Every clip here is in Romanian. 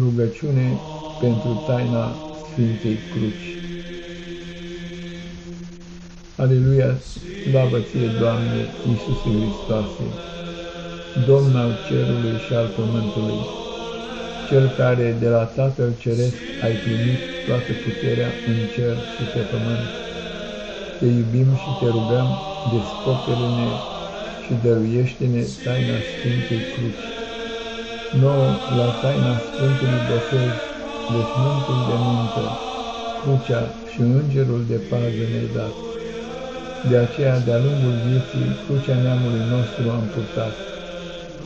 Rugăciune pentru taina Sfintei Cruci. Aleluia, slavă ție, Doamne, Iisuse Hristoase, Domn al cerului și al pământului, Cel care de la Tatăl Ceresc ai primit toată puterea în cer și pe pământ. Te iubim și te rugăm, descoperă-ne și dăruiește-ne taina Sfintei Cruci nouă la taina Sfântului Botez, veșmântul de muncă, crucea și îngerul de pază ne dat. De aceea, de-a lungul vieții, crucea neamului nostru am purtat.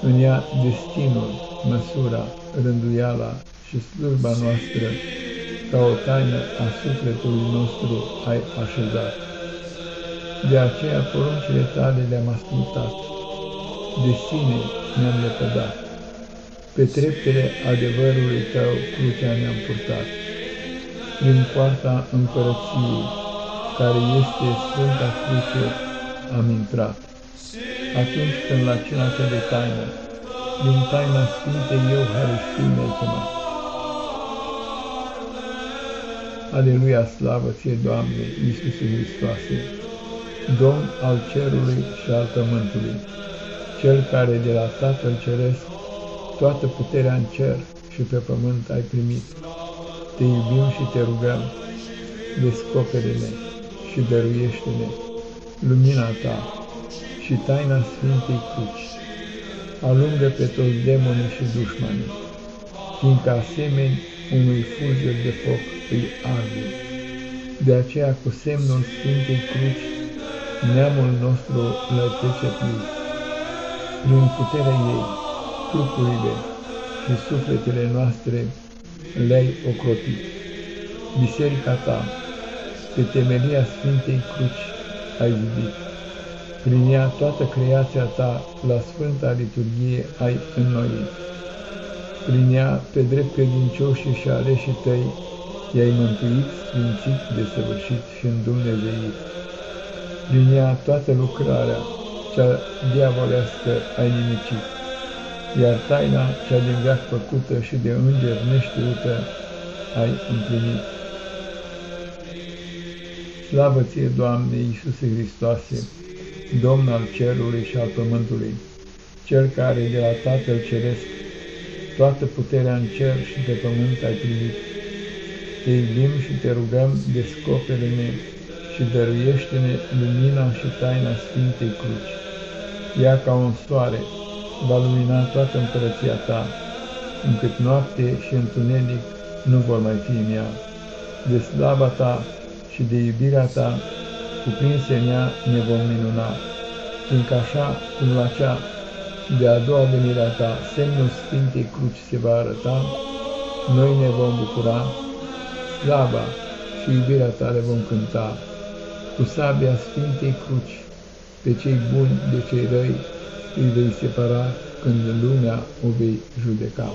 În ea destinul, măsura, rânduiala și slujba noastră, ca o taină a sufletului nostru ai așezat. De aceea poruncile tale le-am ascultat, de sine ne-am lepădat pe treptele adevărului tău crucea ne-am purtat. Prin poarta împărăției, care este Sfânta Cruce, am intrat. Atunci când la cina cea de taină, din taina Sfintei Euharistii mi-ai chemat. Aleluia, slavă ție, Doamne, Iisuse Hristoase, Domn al cerului și al pământului, Cel care de la Tatăl Ceresc toată puterea în cer și pe pământ ai primit. Te iubim și te rugăm, descopere-ne și dăruiește-ne lumina ta și taina Sfintei Cruci. Alungă pe toți demonii și dușmanii, fiindcă asemeni unui fulger de foc îi arde. De aceea, cu semnul Sfintei Cruci, neamul nostru lătece plus. Prin puterea ei, trupurile și sufletele noastre le-ai ocrotit. Biserica ta, pe temelia Sfintei Cruci, ai iubit. Prin ea toată creația ta la Sfânta Liturghie ai înnoit. Prin ea, pe drept credincioșii și aleșii tăi, i-ai mântuit, sfințit, desăvârșit și îndumnezeit. Prin ea toată lucrarea cea diavolească ai nimicit iar taina cea din veac făcută și de înger neștiută ai împlinit. Slavă ție, Doamne Iisuse Hristoase, Domn al cerului și al pământului, Cel care de la Tatăl Ceresc toată puterea în cer și pe pământ ai primit. Te iubim și te rugăm, descopere-ne și dăruiește-ne lumina și taina Sfintei Cruci. Ea ca un soare, va lumina toată împărăția ta, încât noapte și întuneric nu vor mai fi în ea. De slava ta și de iubirea ta, cuprinse în ea, ne vom minuna, fiindcă așa cum la cea de a doua venire a ta, semnul Sfintei Cruci se va arăta, noi ne vom bucura, slava și iubirea ta le vom cânta, cu sabia Sfintei Cruci, pe cei buni de cei răi, îi vei separa când lumea o vei judeca.